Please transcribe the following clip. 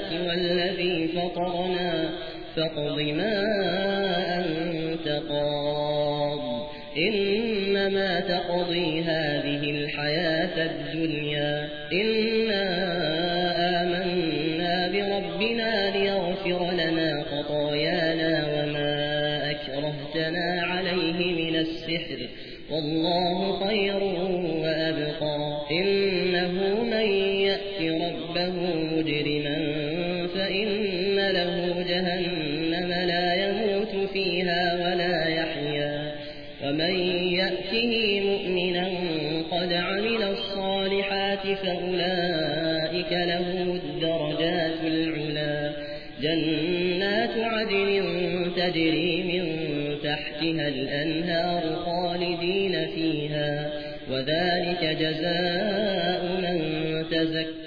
البينات والذي فطرنا. فاقض ما أنت قاض. إنما تقضي هذه الحياة الدنيا. إنا آمنا بربنا ليغفر لنا خطايانا وما أكرهتنا عليه من السحر. والله خير وأبقى. إنه من يأت ربه له جهنم لا يموت فيها ولا يحيا ومن يأته مؤمنا قد عمل الصالحات فأولئك لهم الدرجات العلا جنات عدن تجري من تحتها الأنهار خالدين فيها وذلك جزاء من تزكى